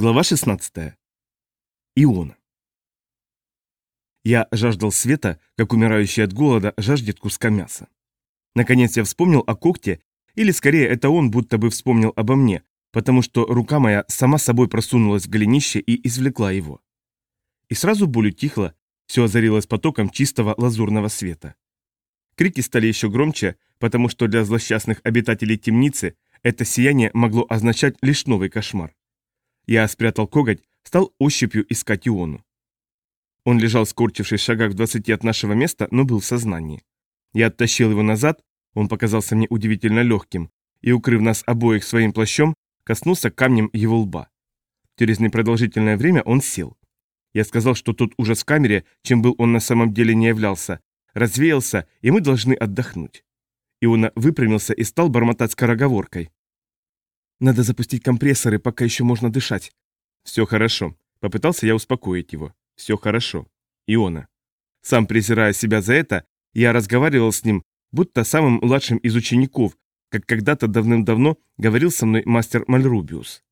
Глава 16. Иона. Я жаждал света, как умирающий от голода жаждет куска мяса. Наконец я вспомнил о когте, или скорее это он будто бы вспомнил обо мне, потому что рука моя сама собой просунулась в голенище и извлекла его. И сразу боль утихла, все озарилось потоком чистого лазурного света. Крики стали еще громче, потому что для злосчастных обитателей темницы это сияние могло означать лишь новый кошмар. Я спрятал коготь, стал ощупью искать Иону. Он лежал, скорчившись в шагах в двадцати от нашего места, но был в сознании. Я оттащил его назад, он показался мне удивительно легким, и, укрыв нас обоих своим плащом, коснулся камнем его лба. Через непродолжительное время он сел. Я сказал, что тот ужас в камере, чем был он на самом деле не являлся, развеялся, и мы должны отдохнуть. Иона выпрямился и стал бормотать скороговоркой. Надо запустить компрессоры, пока еще можно дышать. Все хорошо. Попытался я успокоить его. Все хорошо. Иона. Сам презирая себя за это, я разговаривал с ним, будто самым младшим из учеников, как когда-то давным-давно говорил со мной мастер Мальрубиус.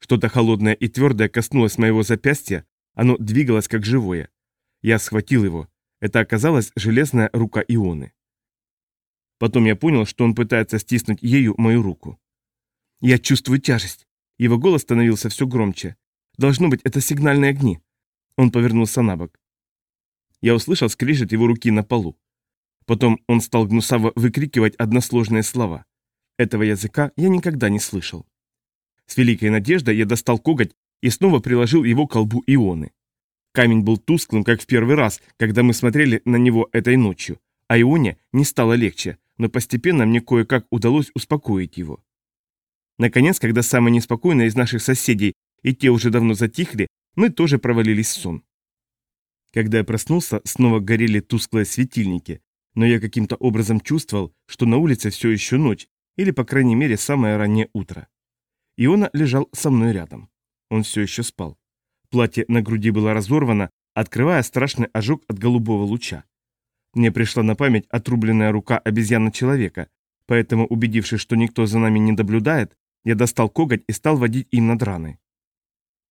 Что-то холодное и твердое коснулось моего запястья, оно двигалось как живое. Я схватил его. Это оказалась железная рука Ионы. Потом я понял, что он пытается стиснуть ею мою руку. Я чувствую тяжесть. Его голос становился все громче. Должно быть, это сигнальные огни. Он повернулся на бок. Я услышал скрежет его руки на полу. Потом он стал гнусаво выкрикивать односложные слова. Этого языка я никогда не слышал. С великой надеждой я достал коготь и снова приложил его к колбу Ионы. Камень был тусклым, как в первый раз, когда мы смотрели на него этой ночью, а Ионе не стало легче, но постепенно мне кое-как удалось успокоить его. Наконец, когда самые неспокойные из наших соседей и те уже давно затихли, мы тоже провалились в сон. Когда я проснулся, снова горели тусклые светильники, но я каким-то образом чувствовал, что на улице все еще ночь, или, по крайней мере, самое раннее утро. Иона лежал со мной рядом. Он все еще спал. Платье на груди было разорвано, открывая страшный ожог от голубого луча. Мне пришла на память отрубленная рука обезьяна-человека, поэтому, убедившись, что никто за нами не наблюдает, я достал коготь и стал водить им над раной.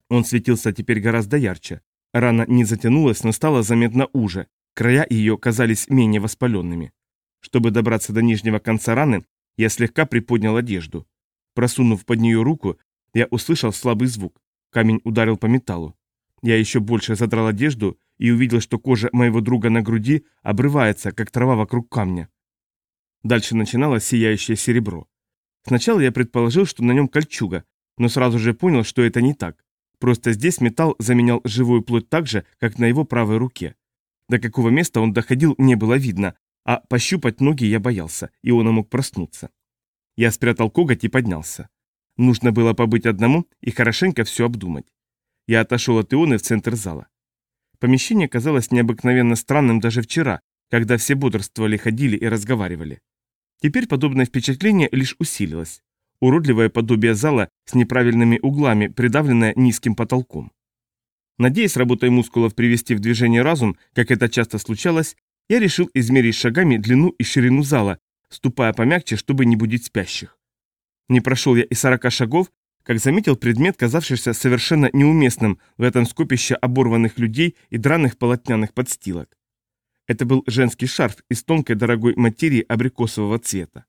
Он светился теперь гораздо ярче. Рана не затянулась, но стала заметно уже. Края ее казались менее воспаленными. Чтобы добраться до нижнего конца раны, я слегка приподнял одежду. Просунув под нее руку, я услышал слабый звук. Камень ударил по металлу. Я еще больше задрал одежду и увидел, что кожа моего друга на груди обрывается, как трава вокруг камня. Дальше начиналось сияющее серебро. Сначала я предположил, что на нем кольчуга, но сразу же понял, что это не так. Просто здесь металл заменял живую плоть так же, как на его правой руке. До какого места он доходил, не было видно, а пощупать ноги я боялся, и он мог проснуться. Я спрятал коготь и поднялся. Нужно было побыть одному и хорошенько все обдумать. Я отошел от Ионы в центр зала. Помещение казалось необыкновенно странным даже вчера, когда все бодрствовали, ходили и разговаривали. Теперь подобное впечатление лишь усилилось. Уродливое подобие зала с неправильными углами, придавленное низким потолком. Надеясь работой мускулов привести в движение разум, как это часто случалось, я решил измерить шагами длину и ширину зала, ступая помягче, чтобы не будить спящих. Не прошел я и сорока шагов, как заметил предмет, казавшийся совершенно неуместным в этом скопище оборванных людей и драных полотняных подстилок. Это был женский шарф из тонкой дорогой материи абрикосового цвета.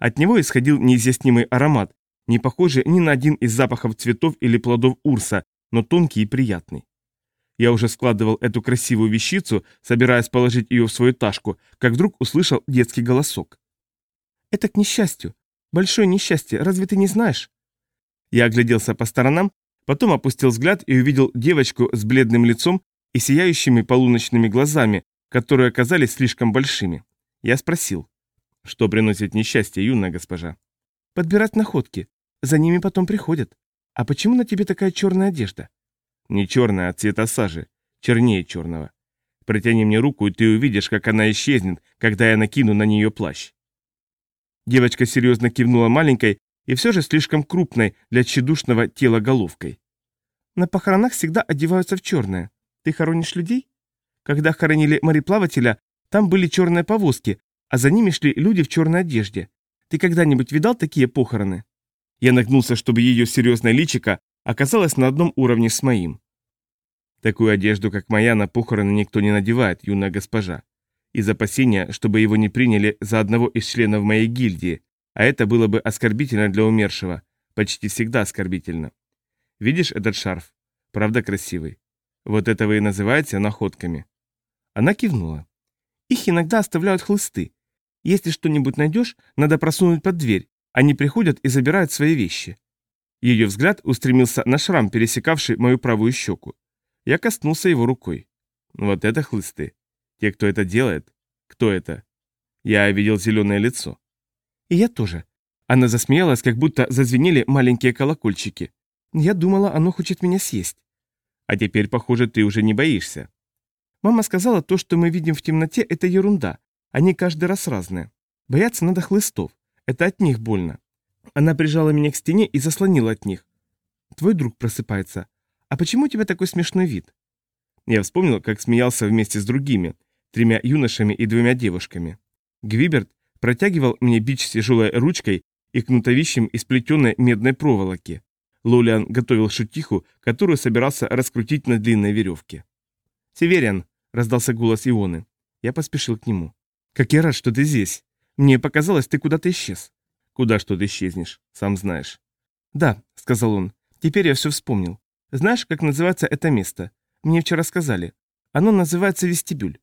От него исходил неизъяснимый аромат, не похожий ни на один из запахов цветов или плодов урса, но тонкий и приятный. Я уже складывал эту красивую вещицу, собираясь положить ее в свою ташку, как вдруг услышал детский голосок. «Это к несчастью. Большое несчастье, разве ты не знаешь?» Я огляделся по сторонам, потом опустил взгляд и увидел девочку с бледным лицом и сияющими полуночными глазами, которые оказались слишком большими. Я спросил, что приносит несчастье, юная госпожа? Подбирать находки. За ними потом приходят. А почему на тебе такая черная одежда? Не черная, а цвета сажи. Чернее черного. Протяни мне руку, и ты увидишь, как она исчезнет, когда я накину на нее плащ. Девочка серьезно кивнула маленькой и все же слишком крупной для тщедушного тела головкой. На похоронах всегда одеваются в черное. Ты хоронишь людей? Когда хоронили мореплавателя, там были черные повозки, а за ними шли люди в черной одежде. Ты когда-нибудь видал такие похороны?» Я нагнулся, чтобы ее серьезное личико оказалось на одном уровне с моим. Такую одежду, как моя, на похороны никто не надевает, юная госпожа. Из опасения, чтобы его не приняли за одного из членов моей гильдии, а это было бы оскорбительно для умершего, почти всегда оскорбительно. Видишь этот шарф? Правда красивый? Вот это вы и называете находками. Она кивнула. Их иногда оставляют хлысты. Если что-нибудь найдешь, надо просунуть под дверь. Они приходят и забирают свои вещи. Ее взгляд устремился на шрам, пересекавший мою правую щеку. Я коснулся его рукой. Вот это хлысты. Те, кто это делает. Кто это? Я видел зеленое лицо. И я тоже. Она засмеялась, как будто зазвенели маленькие колокольчики. Я думала, оно хочет меня съесть. А теперь, похоже, ты уже не боишься. Мама сказала, то, что мы видим в темноте, это ерунда. Они каждый раз разные. Бояться надо хлыстов. Это от них больно. Она прижала меня к стене и заслонила от них. Твой друг просыпается. А почему у тебя такой смешной вид? Я вспомнил, как смеялся вместе с другими, тремя юношами и двумя девушками. Гвиберт протягивал мне бич с тяжелой ручкой и кнутовищем из плетеной медной проволоки. Лолиан готовил шутиху, которую собирался раскрутить на длинной веревке. «Севериан!» — раздался голос Ионы. Я поспешил к нему. «Как я рад, что ты здесь. Мне показалось, ты куда-то исчез». «Куда что ты исчезнешь, сам знаешь». «Да», — сказал он, — «теперь я все вспомнил. Знаешь, как называется это место? Мне вчера сказали. Оно называется вестибюль.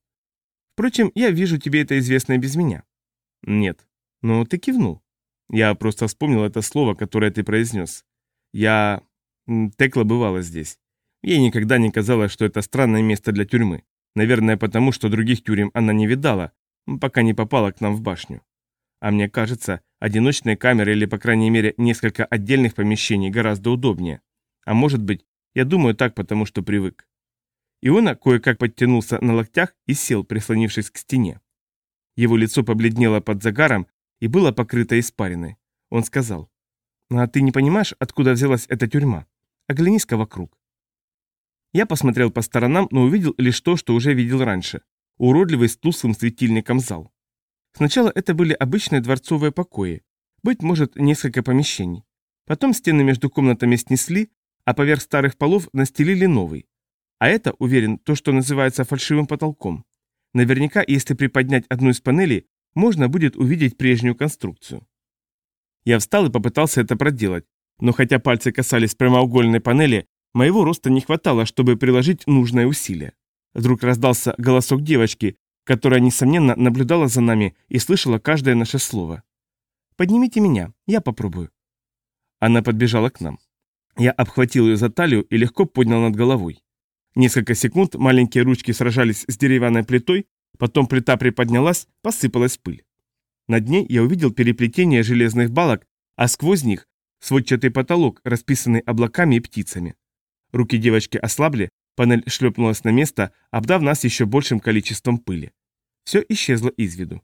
Впрочем, я вижу, тебе это известно без меня». «Нет». «Но ты кивнул». «Я просто вспомнил это слово, которое ты произнес. Я... Текла бывала здесь. Ей никогда не казалось, что это странное место для тюрьмы. Наверное, потому что других тюрем она не видала, пока не попала к нам в башню. А мне кажется, одиночные камеры или, по крайней мере, несколько отдельных помещений гораздо удобнее. А может быть, я думаю так, потому что привык. Иона кое-как подтянулся на локтях и сел, прислонившись к стене. Его лицо побледнело под загаром и было покрыто испариной. Он сказал, «А ты не понимаешь, откуда взялась эта тюрьма? Оглянись-ка вокруг». Я посмотрел по сторонам, но увидел лишь то, что уже видел раньше. Уродливый с тусклым светильником зал. Сначала это были обычные дворцовые покои. Быть может, несколько помещений. Потом стены между комнатами снесли, а поверх старых полов настелили новый. А это, уверен, то, что называется фальшивым потолком. Наверняка, если приподнять одну из панелей, можно будет увидеть прежнюю конструкцию. Я встал и попытался это проделать, но хотя пальцы касались прямоугольной панели, моего роста не хватало, чтобы приложить нужное усилие. Вдруг раздался голосок девочки, которая, несомненно, наблюдала за нами и слышала каждое наше слово. «Поднимите меня, я попробую». Она подбежала к нам. Я обхватил ее за талию и легко поднял над головой. Несколько секунд маленькие ручки сражались с деревянной плитой, потом плита приподнялась, посыпалась пыль. Над ней я увидел переплетение железных балок, а сквозь них сводчатый потолок, расписанный облаками и птицами. Руки девочки ослабли, панель шлепнулась на место, обдав нас еще большим количеством пыли. Все исчезло из виду.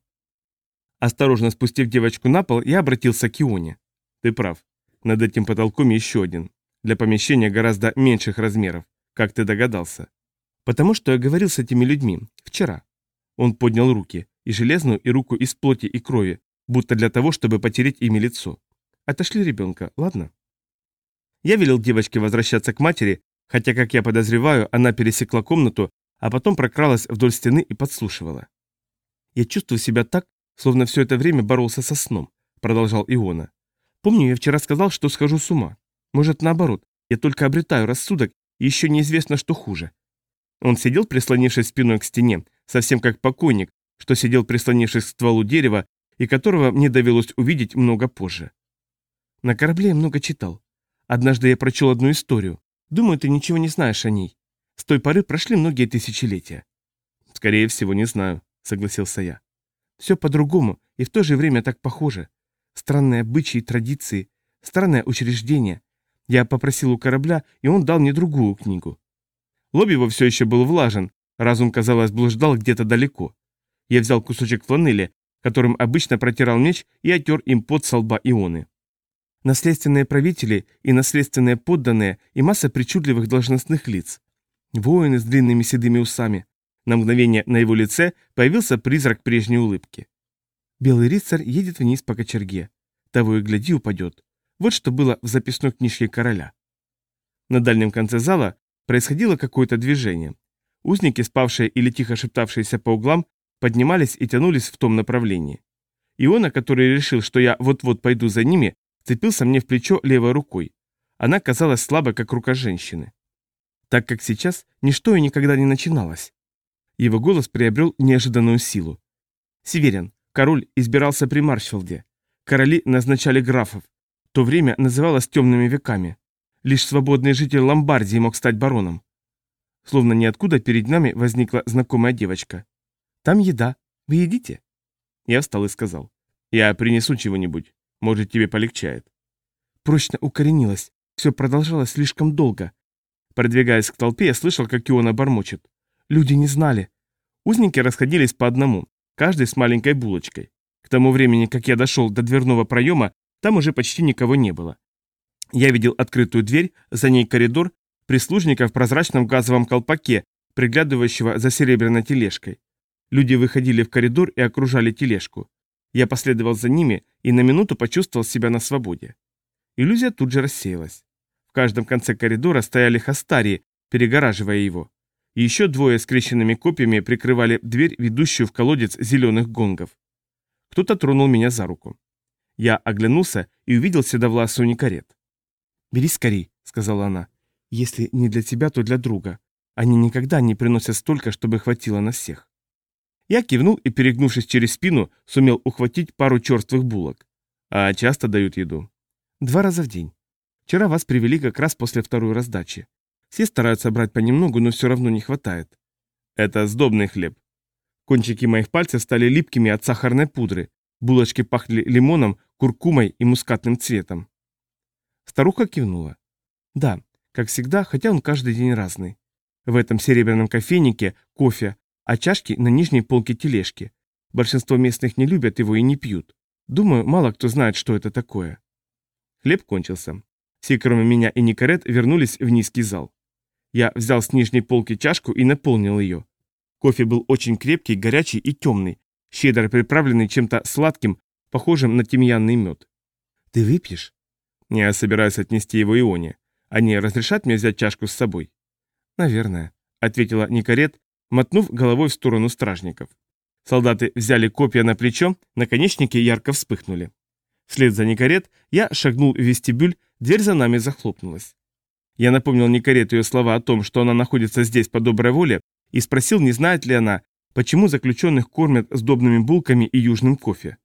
Осторожно спустив девочку на пол, я обратился к Ионе. Ты прав. Над этим потолком еще один. Для помещения гораздо меньших размеров. Как ты догадался? Потому что я говорил с этими людьми. Вчера. Он поднял руки, и железную, и руку из плоти и крови, будто для того, чтобы потереть ими лицо. Отошли ребенка, ладно? Я велел девочке возвращаться к матери, хотя, как я подозреваю, она пересекла комнату, а потом прокралась вдоль стены и подслушивала. «Я чувствую себя так, словно все это время боролся со сном», — продолжал Иона. «Помню, я вчера сказал, что схожу с ума. Может, наоборот, я только обретаю рассудок еще неизвестно, что хуже. Он сидел, прислонившись спиной к стене, совсем как покойник, что сидел, прислонившись к стволу дерева, и которого мне довелось увидеть много позже. На корабле я много читал. Однажды я прочел одну историю. Думаю, ты ничего не знаешь о ней. С той поры прошли многие тысячелетия. Скорее всего, не знаю, согласился я. Все по-другому и в то же время так похоже. Странные обычаи традиции, странное учреждение, я попросил у корабля, и он дал мне другую книгу. Лоб его все еще был влажен, разум, казалось, блуждал где-то далеко. Я взял кусочек фланели, которым обычно протирал меч, и отер им под со лба ионы. Наследственные правители и наследственные подданные и масса причудливых должностных лиц. Воины с длинными седыми усами. На мгновение на его лице появился призрак прежней улыбки. Белый рыцарь едет вниз по кочерге. Того и гляди упадет. Вот что было в записной книжке короля. На дальнем конце зала происходило какое-то движение. Узники, спавшие или тихо шептавшиеся по углам, поднимались и тянулись в том направлении. Иона, который решил, что я вот-вот пойду за ними, цепился мне в плечо левой рукой. Она казалась слабой, как рука женщины. Так как сейчас ничто и никогда не начиналось. Его голос приобрел неожиданную силу. Северин, король избирался при Маршфилде. Короли назначали графов. То время называлось темными веками. Лишь свободный житель Ломбардии мог стать бароном. Словно ниоткуда перед нами возникла знакомая девочка. «Там еда. Вы едите?» Я встал и сказал. «Я принесу чего-нибудь. Может, тебе полегчает». Прочно укоренилась. Все продолжалось слишком долго. Продвигаясь к толпе, я слышал, как Иона бормочет. Люди не знали. Узники расходились по одному, каждый с маленькой булочкой. К тому времени, как я дошел до дверного проема, там уже почти никого не было. Я видел открытую дверь, за ней коридор, прислужника в прозрачном газовом колпаке, приглядывающего за серебряной тележкой. Люди выходили в коридор и окружали тележку. Я последовал за ними и на минуту почувствовал себя на свободе. Иллюзия тут же рассеялась. В каждом конце коридора стояли хастарии, перегораживая его. И еще двое скрещенными копьями прикрывали дверь, ведущую в колодец зеленых гонгов. Кто-то тронул меня за руку. Я оглянулся и увидел седовласую Никарет. «Бери скорей», — сказала она. «Если не для тебя, то для друга. Они никогда не приносят столько, чтобы хватило на всех». Я кивнул и, перегнувшись через спину, сумел ухватить пару черствых булок. А часто дают еду? Два раза в день. Вчера вас привели как раз после второй раздачи. Все стараются брать понемногу, но все равно не хватает. Это сдобный хлеб. Кончики моих пальцев стали липкими от сахарной пудры. Булочки пахли лимоном, куркумой и мускатным цветом. Старуха кивнула. Да, как всегда, хотя он каждый день разный. В этом серебряном кофейнике кофе, а чашки на нижней полке тележки. Большинство местных не любят его и не пьют. Думаю, мало кто знает, что это такое. Хлеб кончился. Все, кроме меня и Никарет, вернулись в низкий зал. Я взял с нижней полки чашку и наполнил ее. Кофе был очень крепкий, горячий и темный, щедро приправленный чем-то сладким, похожим на тимьянный мед. «Ты выпьешь?» Я собираюсь отнести его Ионе. Они разрешат мне взять чашку с собой? Наверное, ответила Никарет, мотнув головой в сторону стражников. Солдаты взяли копья на плечо, наконечники ярко вспыхнули. Вслед за Никарет я шагнул в вестибюль, дверь за нами захлопнулась. Я напомнил Никарет ее слова о том, что она находится здесь по доброй воле, и спросил, не знает ли она, почему заключенных кормят сдобными булками и южным кофе.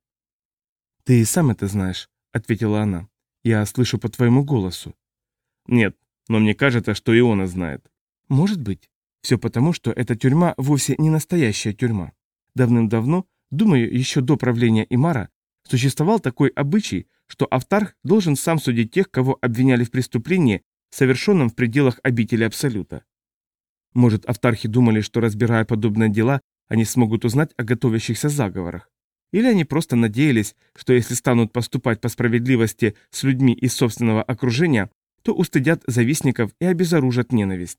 «Ты и сам это знаешь», — ответила она. Я слышу по твоему голосу. Нет, но мне кажется, что и он знает. Может быть. Все потому, что эта тюрьма вовсе не настоящая тюрьма. Давным-давно, думаю, еще до правления Имара, существовал такой обычай, что автарх должен сам судить тех, кого обвиняли в преступлении, совершенном в пределах обители Абсолюта. Может, автархи думали, что, разбирая подобные дела, они смогут узнать о готовящихся заговорах. Или они просто надеялись, что если станут поступать по справедливости с людьми из собственного окружения, то устыдят завистников и обезоружат ненависть.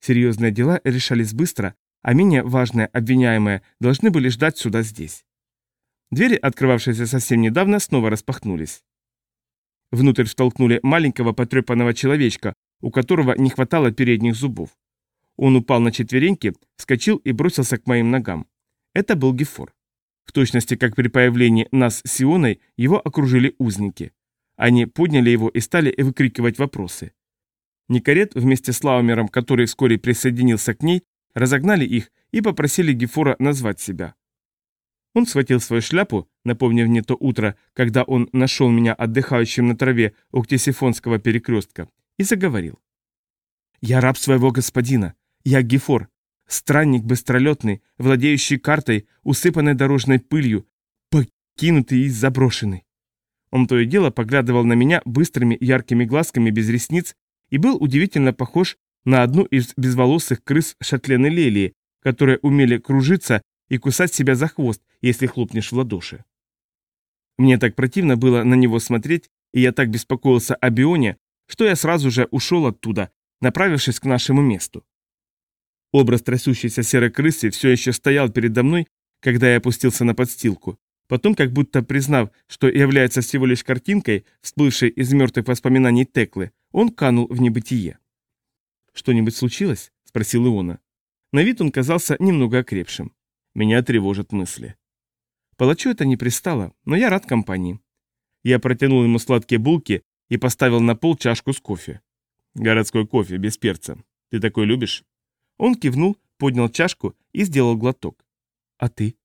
Серьезные дела решались быстро, а менее важные обвиняемые должны были ждать суда здесь. Двери, открывавшиеся совсем недавно, снова распахнулись. Внутрь втолкнули маленького потрепанного человечка, у которого не хватало передних зубов. Он упал на четвереньки, вскочил и бросился к моим ногам. Это был Гефор. В точности, как при появлении нас с Сионой, его окружили узники. Они подняли его и стали выкрикивать вопросы. Никарет вместе с Лаумером, который вскоре присоединился к ней, разогнали их и попросили Гефора назвать себя. Он схватил свою шляпу, напомнив мне то утро, когда он нашел меня отдыхающим на траве у Ктесифонского перекрестка, и заговорил. «Я раб своего господина. Я Гефор, Странник быстролетный, владеющий картой, усыпанной дорожной пылью, покинутый и заброшенный. Он то и дело поглядывал на меня быстрыми яркими глазками без ресниц и был удивительно похож на одну из безволосых крыс шатлены лелии, которые умели кружиться и кусать себя за хвост, если хлопнешь в ладоши. Мне так противно было на него смотреть, и я так беспокоился о Бионе, что я сразу же ушел оттуда, направившись к нашему месту. Образ трясущейся серой крысы все еще стоял передо мной, когда я опустился на подстилку. Потом, как будто признав, что является всего лишь картинкой, всплывшей из мертвых воспоминаний Теклы, Он канул в небытие. «Что-нибудь случилось?» – спросил Иона. На вид он казался немного окрепшим. Меня тревожат мысли. Палачу это не пристало, но я рад компании. Я протянул ему сладкие булки и поставил на пол чашку с кофе. Городской кофе, без перца. Ты такой любишь? Он кивнул, поднял чашку и сделал глоток. А ты?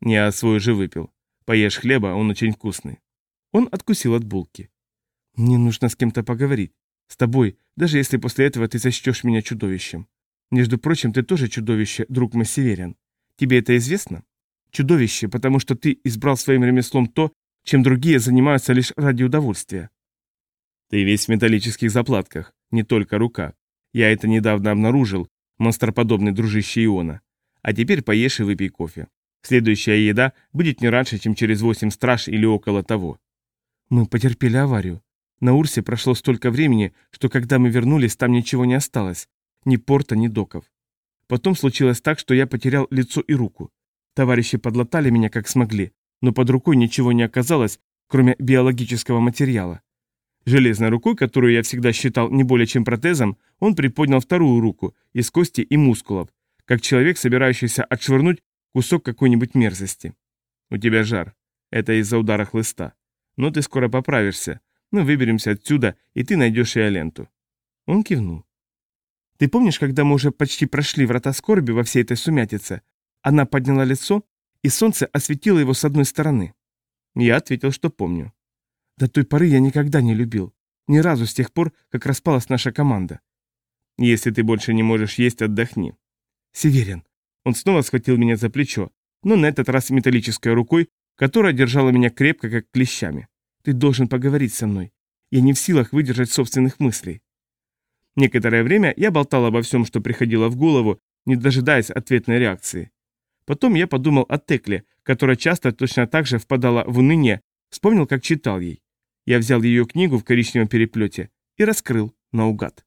Я свой уже выпил. Поешь хлеба, он очень вкусный. Он откусил от булки. Мне нужно с кем-то поговорить. С тобой, даже если после этого ты сочтешь меня чудовищем. Между прочим, ты тоже чудовище, друг мой Северин. Тебе это известно? Чудовище, потому что ты избрал своим ремеслом то, чем другие занимаются лишь ради удовольствия. Ты весь в металлических заплатках, не только рука. Я это недавно обнаружил, монстроподобный дружище Иона. А теперь поешь и выпей кофе. Следующая еда будет не раньше, чем через восемь страж или около того. Мы потерпели аварию. На Урсе прошло столько времени, что когда мы вернулись, там ничего не осталось. Ни порта, ни доков. Потом случилось так, что я потерял лицо и руку. Товарищи подлатали меня как смогли, но под рукой ничего не оказалось, кроме биологического материала. Железной рукой, которую я всегда считал не более чем протезом, он приподнял вторую руку из кости и мускулов, как человек, собирающийся отшвырнуть кусок какой-нибудь мерзости. У тебя жар. Это из-за удара хлыста. Но ты скоро поправишься. Мы выберемся отсюда, и ты найдешь Иоленту. Он кивнул. Ты помнишь, когда мы уже почти прошли врата скорби во всей этой сумятице? Она подняла лицо, и солнце осветило его с одной стороны. Я ответил, что помню. До той поры я никогда не любил. Ни разу с тех пор, как распалась наша команда. Если ты больше не можешь есть, отдохни. Северин. Он снова схватил меня за плечо, но на этот раз металлической рукой, которая держала меня крепко, как клещами. Ты должен поговорить со мной. Я не в силах выдержать собственных мыслей. Некоторое время я болтал обо всем, что приходило в голову, не дожидаясь ответной реакции. Потом я подумал о Текле, которая часто точно так же впадала в уныние, вспомнил, как читал ей. Я взял ее книгу в коричневом переплете и раскрыл наугад.